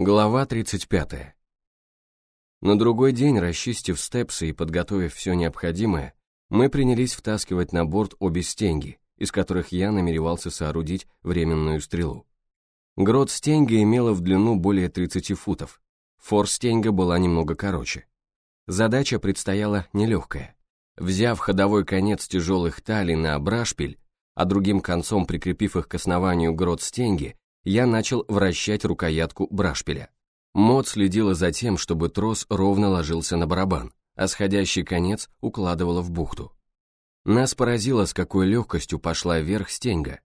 Глава 35. На другой день, расчистив степсы и подготовив все необходимое, мы принялись втаскивать на борт обе стенги, из которых я намеревался соорудить временную стрелу. Грот стенги имела в длину более 30 футов, фор стенга была немного короче. Задача предстояла нелегкая. Взяв ходовой конец тяжелых талий на брашпиль, а другим концом прикрепив их к основанию грот стенги, я начал вращать рукоятку брашпиля. Мод следила за тем, чтобы трос ровно ложился на барабан, а сходящий конец укладывала в бухту. Нас поразило, с какой легкостью пошла вверх стенга.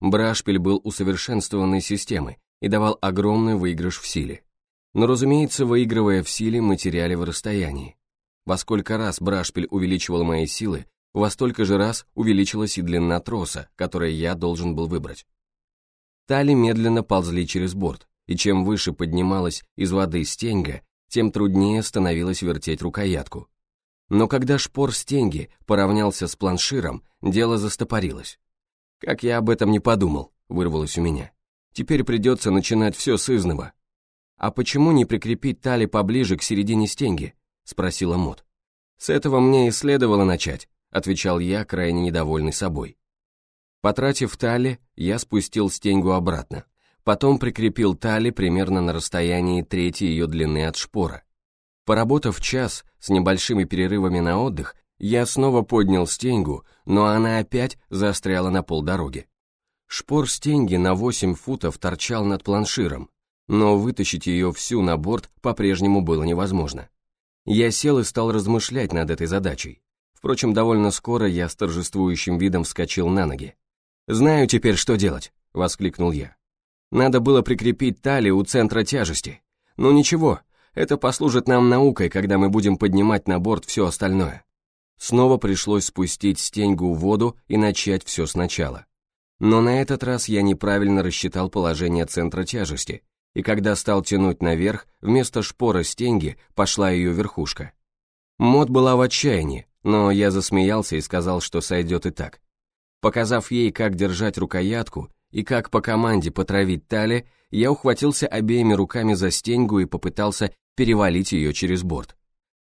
Брашпиль был усовершенствованной системой и давал огромный выигрыш в силе. Но, разумеется, выигрывая в силе, мы теряли в расстоянии. Во сколько раз брашпиль увеличивал мои силы, во столько же раз увеличилась и длина троса, который я должен был выбрать. Тали медленно ползли через борт, и чем выше поднималась из воды стенга, тем труднее становилось вертеть рукоятку. Но когда шпор стенги поравнялся с планширом, дело застопорилось. «Как я об этом не подумал», — вырвалось у меня. «Теперь придется начинать все с изного». «А почему не прикрепить тали поближе к середине стенги?» — спросила Мот. «С этого мне и следовало начать», — отвечал я, крайне недовольный собой. Потратив тали, я спустил стеньгу обратно. Потом прикрепил тали примерно на расстоянии трети ее длины от шпора. Поработав час с небольшими перерывами на отдых, я снова поднял стеньгу, но она опять застряла на полдороги. Шпор стеньги на 8 футов торчал над планширом, но вытащить ее всю на борт по-прежнему было невозможно. Я сел и стал размышлять над этой задачей. Впрочем, довольно скоро я с торжествующим видом вскочил на ноги. «Знаю теперь, что делать», — воскликнул я. «Надо было прикрепить тали у центра тяжести. Ну ничего, это послужит нам наукой, когда мы будем поднимать на борт все остальное». Снова пришлось спустить стеньгу в воду и начать все сначала. Но на этот раз я неправильно рассчитал положение центра тяжести, и когда стал тянуть наверх, вместо шпора стеньги пошла ее верхушка. Мод была в отчаянии, но я засмеялся и сказал, что сойдет и так. Показав ей, как держать рукоятку и как по команде потравить тали, я ухватился обеими руками за стеньгу и попытался перевалить ее через борт.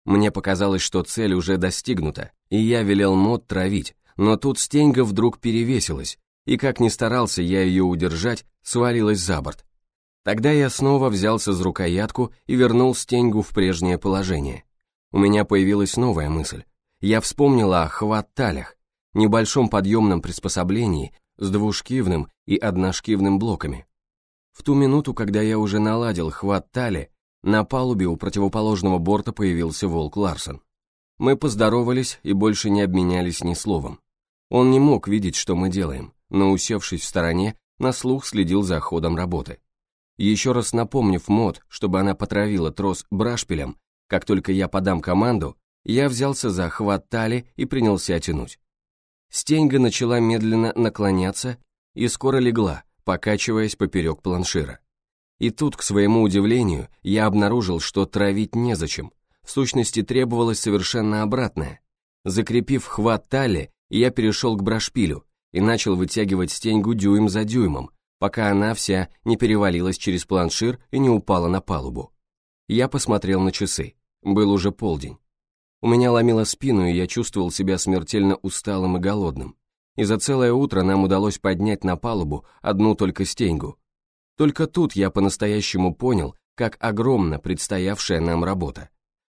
Мне показалось, что цель уже достигнута, и я велел мод травить, но тут стеньга вдруг перевесилась, и как ни старался я ее удержать, свалилась за борт. Тогда я снова взялся за рукоятку и вернул стеньгу в прежнее положение. У меня появилась новая мысль. Я вспомнил о хват-талях, небольшом подъемном приспособлении с двушкивным и одношкивным блоками. В ту минуту, когда я уже наладил хват тали, на палубе у противоположного борта появился Волк Ларсон. Мы поздоровались и больше не обменялись ни словом. Он не мог видеть, что мы делаем, но, усевшись в стороне, на слух следил за ходом работы. Еще раз напомнив Мод, чтобы она потравила трос брашпилем, как только я подам команду, я взялся за хват тали и принялся тянуть. Стеньга начала медленно наклоняться и скоро легла, покачиваясь поперек планшира. И тут, к своему удивлению, я обнаружил, что травить незачем. В сущности, требовалось совершенно обратное. Закрепив хват тали, я перешел к брашпилю и начал вытягивать стеньгу дюйм за дюймом, пока она вся не перевалилась через планшир и не упала на палубу. Я посмотрел на часы. Был уже полдень. У меня ломило спину, и я чувствовал себя смертельно усталым и голодным. И за целое утро нам удалось поднять на палубу одну только стеньгу. Только тут я по-настоящему понял, как огромна предстоявшая нам работа.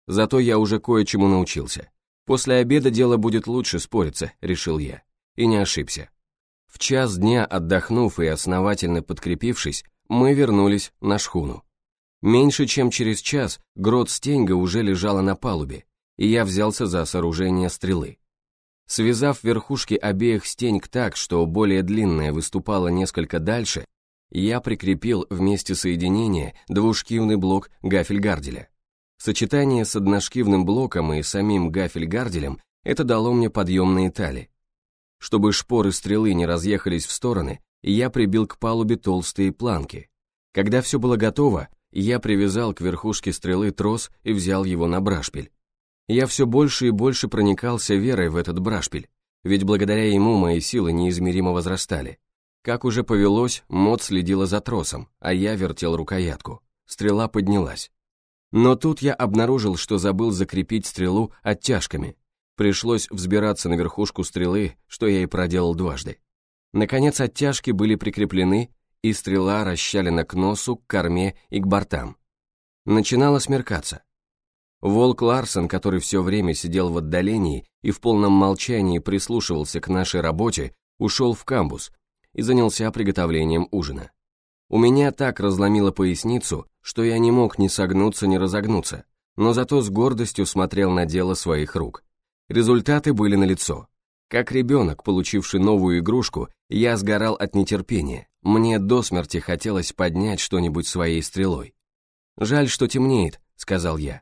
Зато я уже кое-чему научился. После обеда дело будет лучше спориться, решил я. И не ошибся. В час дня отдохнув и основательно подкрепившись, мы вернулись на шхуну. Меньше чем через час грот Стеньга уже лежала на палубе, и я взялся за сооружение стрелы. Связав верхушки обеих стеньк так, что более длинная выступала несколько дальше, я прикрепил вместе соединения двушкивный блок гафельгарделя. Сочетание с одношкивным блоком и самим гафельгарделем это дало мне подъемные тали. Чтобы шпоры стрелы не разъехались в стороны, я прибил к палубе толстые планки. Когда все было готово, я привязал к верхушке стрелы трос и взял его на брашпиль. Я все больше и больше проникался верой в этот брашпиль, ведь благодаря ему мои силы неизмеримо возрастали. Как уже повелось, Мод следила за тросом, а я вертел рукоятку. стрела поднялась. Но тут я обнаружил, что забыл закрепить стрелу оттяжками. Пришлось взбираться на верхушку стрелы, что я и проделал дважды. Наконец оттяжки были прикреплены, и стрела расщалена к носу, к корме и к бортам. Начинало смеркаться. Волк Ларсон, который все время сидел в отдалении и в полном молчании прислушивался к нашей работе, ушел в камбус и занялся приготовлением ужина. У меня так разломило поясницу, что я не мог ни согнуться, ни разогнуться, но зато с гордостью смотрел на дело своих рук. Результаты были налицо. Как ребенок, получивший новую игрушку, я сгорал от нетерпения. Мне до смерти хотелось поднять что-нибудь своей стрелой. «Жаль, что темнеет», — сказал я.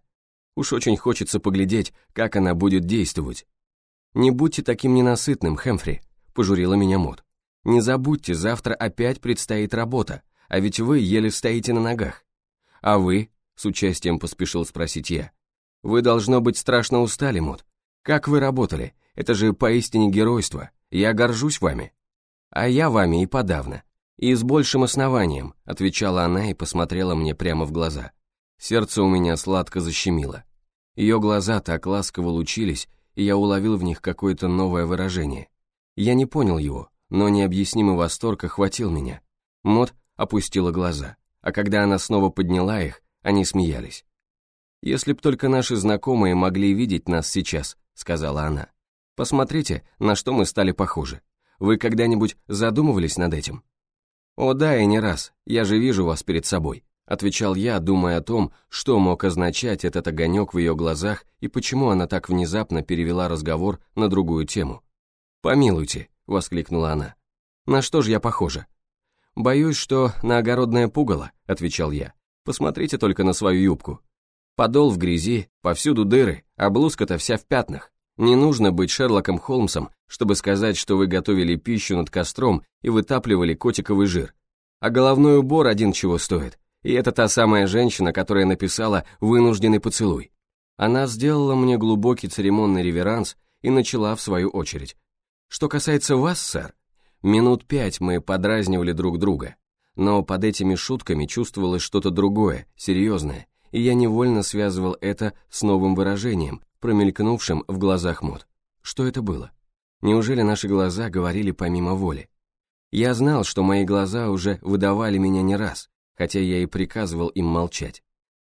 «Уж очень хочется поглядеть, как она будет действовать». «Не будьте таким ненасытным, Хэмфри», — пожурила меня Мот. «Не забудьте, завтра опять предстоит работа, а ведь вы еле стоите на ногах». «А вы?» — с участием поспешил спросить я. «Вы, должно быть, страшно устали, Мот. Как вы работали? Это же поистине геройство. Я горжусь вами». «А я вами и подавно. И с большим основанием», — отвечала она и посмотрела мне прямо в глаза. Сердце у меня сладко защемило. Ее глаза так ласково лучились, и я уловил в них какое-то новое выражение. Я не понял его, но необъяснимый восторг охватил меня. Мот опустила глаза, а когда она снова подняла их, они смеялись. «Если б только наши знакомые могли видеть нас сейчас», — сказала она. «Посмотрите, на что мы стали похожи. Вы когда-нибудь задумывались над этим?» «О да, и не раз, я же вижу вас перед собой», — отвечал я, думая о том, что мог означать этот огонек в ее глазах и почему она так внезапно перевела разговор на другую тему. «Помилуйте», — воскликнула она. «На что же я похожа?» «Боюсь, что на огородное пугало», — отвечал я. «Посмотрите только на свою юбку. Подол в грязи, повсюду дыры, а блузка-то вся в пятнах. Не нужно быть Шерлоком Холмсом, чтобы сказать, что вы готовили пищу над костром и вытапливали котиковый жир. А головной убор один чего стоит. И это та самая женщина, которая написала «вынужденный поцелуй». Она сделала мне глубокий церемонный реверанс и начала в свою очередь. Что касается вас, сэр, минут пять мы подразнивали друг друга, но под этими шутками чувствовалось что-то другое, серьезное, и я невольно связывал это с новым выражением, промелькнувшим в глазах Мод. Что это было? Неужели наши глаза говорили помимо воли? Я знал, что мои глаза уже выдавали меня не раз, хотя я и приказывал им молчать.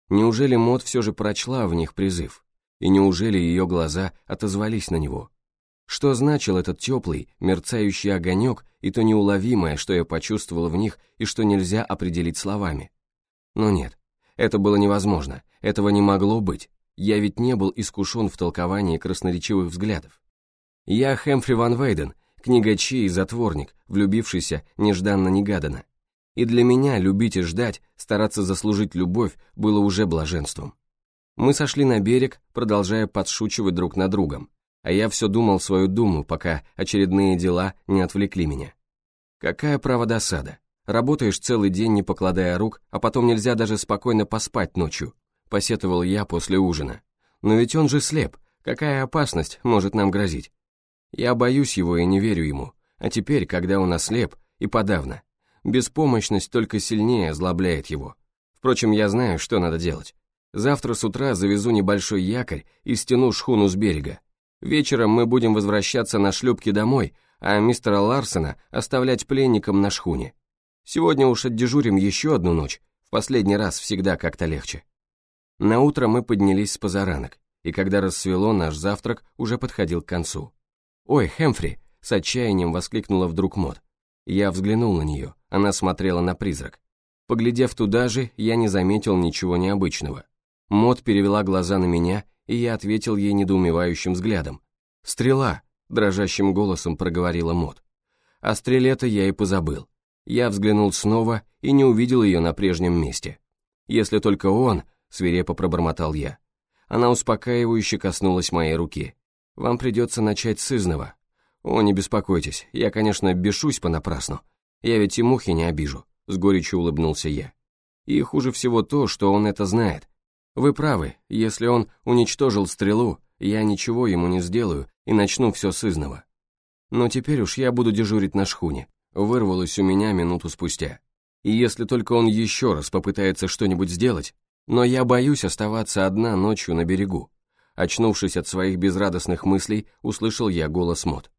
Неужели Мод все же прочла в них призыв? И неужели ее глаза отозвались на него? Что значил этот теплый, мерцающий огонек и то неуловимое, что я почувствовал в них и что нельзя определить словами? Но нет, это было невозможно, этого не могло быть. Я ведь не был искушен в толковании красноречивых взглядов. Я Хэмфри Ван Вейден, книгачей и затворник, влюбившийся нежданно-негаданно. И для меня любить и ждать, стараться заслужить любовь, было уже блаженством. Мы сошли на берег, продолжая подшучивать друг над другом а я все думал свою думу, пока очередные дела не отвлекли меня. Какая право досада. Работаешь целый день, не покладая рук, а потом нельзя даже спокойно поспать ночью, посетовал я после ужина. Но ведь он же слеп, какая опасность может нам грозить? Я боюсь его и не верю ему, а теперь, когда он ослеп, и подавно. Беспомощность только сильнее озлобляет его. Впрочем, я знаю, что надо делать. Завтра с утра завезу небольшой якорь и стяну шхуну с берега. Вечером мы будем возвращаться на шлюпке домой, а мистера Ларсона оставлять пленником на шхуне. Сегодня уж отдежурим еще одну ночь, в последний раз всегда как-то легче. На утро мы поднялись с позаранок, и когда рассвело, наш завтрак уже подходил к концу. «Ой, Хэмфри!» — с отчаянием воскликнула вдруг Мод. Я взглянул на нее, она смотрела на призрак. Поглядев туда же, я не заметил ничего необычного. Мод перевела глаза на меня и я ответил ей недоумевающим взглядом. «Стрела!» — дрожащим голосом проговорила Мот. О стреле-то я и позабыл. Я взглянул снова и не увидел ее на прежнем месте. «Если только он», — свирепо пробормотал я. Она успокаивающе коснулась моей руки. «Вам придется начать с изного». «О, не беспокойтесь, я, конечно, бешусь понапрасну. Я ведь и мухи не обижу», — с горечью улыбнулся я. «И хуже всего то, что он это знает, вы правы, если он уничтожил стрелу, я ничего ему не сделаю и начну все с изного. Но теперь уж я буду дежурить на шхуне, вырвалось у меня минуту спустя. И если только он еще раз попытается что-нибудь сделать, но я боюсь оставаться одна ночью на берегу. Очнувшись от своих безрадостных мыслей, услышал я голос Мот.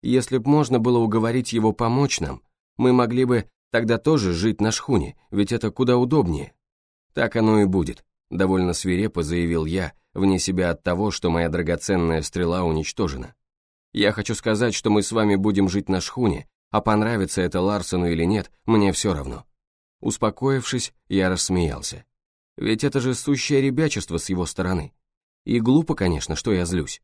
Если б можно было уговорить его помочь нам, мы могли бы тогда тоже жить на шхуне, ведь это куда удобнее. Так оно и будет, довольно свирепо заявил я, вне себя от того, что моя драгоценная стрела уничтожена. Я хочу сказать, что мы с вами будем жить на шхуне, а понравится это Ларсону или нет, мне все равно. Успокоившись, я рассмеялся. Ведь это же сущее ребячество с его стороны. И глупо, конечно, что я злюсь.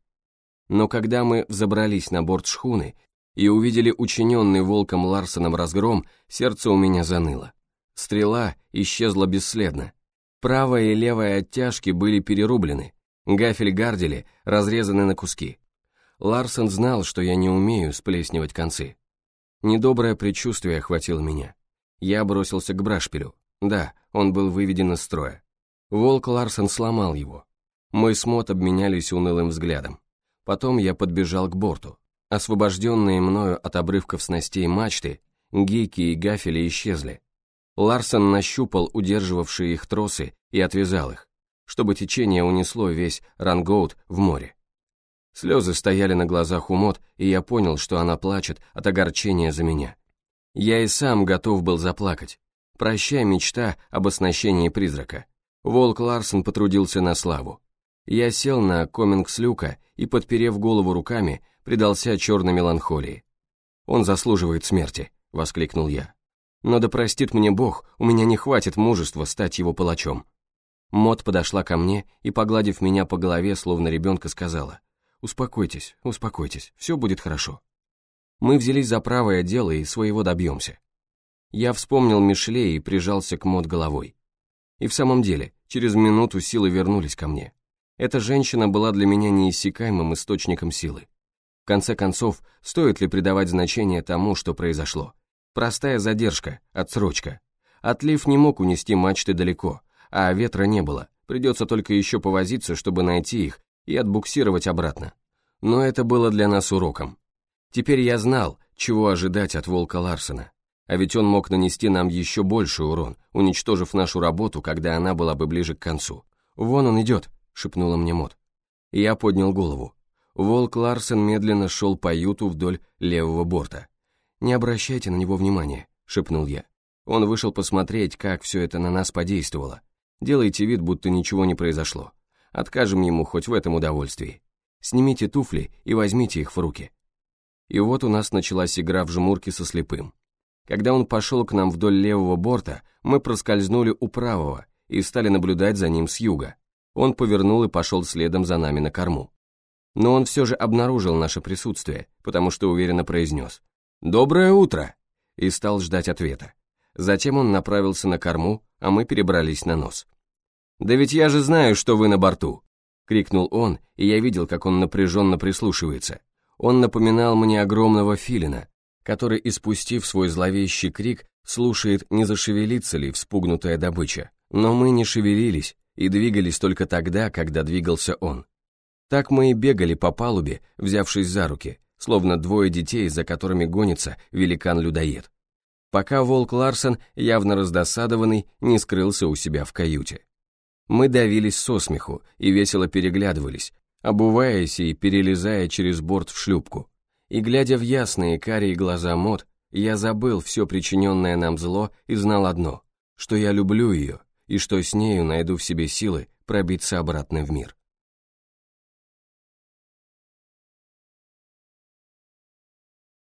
Но когда мы взобрались на борт шхуны и увидели учиненный волком Ларсоном разгром, сердце у меня заныло. Стрела исчезла бесследно. Правая и левая оттяжки были перерублены, гафель гардели разрезаны на куски. Ларсон знал, что я не умею сплеснивать концы. Недоброе предчувствие охватило меня. Я бросился к брашпилю. Да, он был выведен из строя. Волк Ларсон сломал его. Мы с Мот обменялись унылым взглядом. Потом я подбежал к борту. Освобожденные мною от обрывков снастей мачты, гейки и гафели исчезли. Ларсон нащупал удерживавшие их тросы и отвязал их, чтобы течение унесло весь рангоут в море. Слезы стояли на глазах у Мот, и я понял, что она плачет от огорчения за меня. Я и сам готов был заплакать. Прощай, мечта об оснащении призрака. Волк Ларсон потрудился на славу. Я сел на комингс люка и, подперев голову руками, предался черной меланхолии. «Он заслуживает смерти», — воскликнул я. «Но да простит мне Бог, у меня не хватит мужества стать его палачом». Мот подошла ко мне и, погладив меня по голове, словно ребенка, сказала, «Успокойтесь, успокойтесь, все будет хорошо». Мы взялись за правое дело и своего добьемся. Я вспомнил Мишле и прижался к Мот головой. И в самом деле, через минуту силы вернулись ко мне. Эта женщина была для меня неиссякаемым источником силы. Конце концов, стоит ли придавать значение тому, что произошло? Простая задержка, отсрочка. Отлив не мог унести мачты далеко, а ветра не было, придется только еще повозиться, чтобы найти их и отбуксировать обратно. Но это было для нас уроком. Теперь я знал, чего ожидать от Волка Ларсена. А ведь он мог нанести нам еще больший урон, уничтожив нашу работу, когда она была бы ближе к концу. «Вон он идет», — шепнула мне Мот. Я поднял голову. Волк Ларсен медленно шел по юту вдоль левого борта. «Не обращайте на него внимания», — шепнул я. Он вышел посмотреть, как все это на нас подействовало. Делайте вид, будто ничего не произошло. Откажем ему хоть в этом удовольствии. Снимите туфли и возьмите их в руки. И вот у нас началась игра в жмурки со слепым. Когда он пошел к нам вдоль левого борта, мы проскользнули у правого и стали наблюдать за ним с юга. Он повернул и пошел следом за нами на корму. Но он все же обнаружил наше присутствие, потому что уверенно произнес «Доброе утро!» и стал ждать ответа. Затем он направился на корму, а мы перебрались на нос. «Да ведь я же знаю, что вы на борту!» — крикнул он, и я видел, как он напряженно прислушивается. Он напоминал мне огромного филина, который, испустив свой зловещий крик, слушает, не зашевелится ли вспугнутая добыча. Но мы не шевелились и двигались только тогда, когда двигался он. Так мы и бегали по палубе, взявшись за руки, словно двое детей, за которыми гонится великан-людоед. Пока волк Ларсон, явно раздосадованный, не скрылся у себя в каюте. Мы давились со смеху и весело переглядывались, обуваясь и перелезая через борт в шлюпку. И глядя в ясные карие глаза Мот, я забыл все причиненное нам зло и знал одно, что я люблю ее и что с нею найду в себе силы пробиться обратно в мир.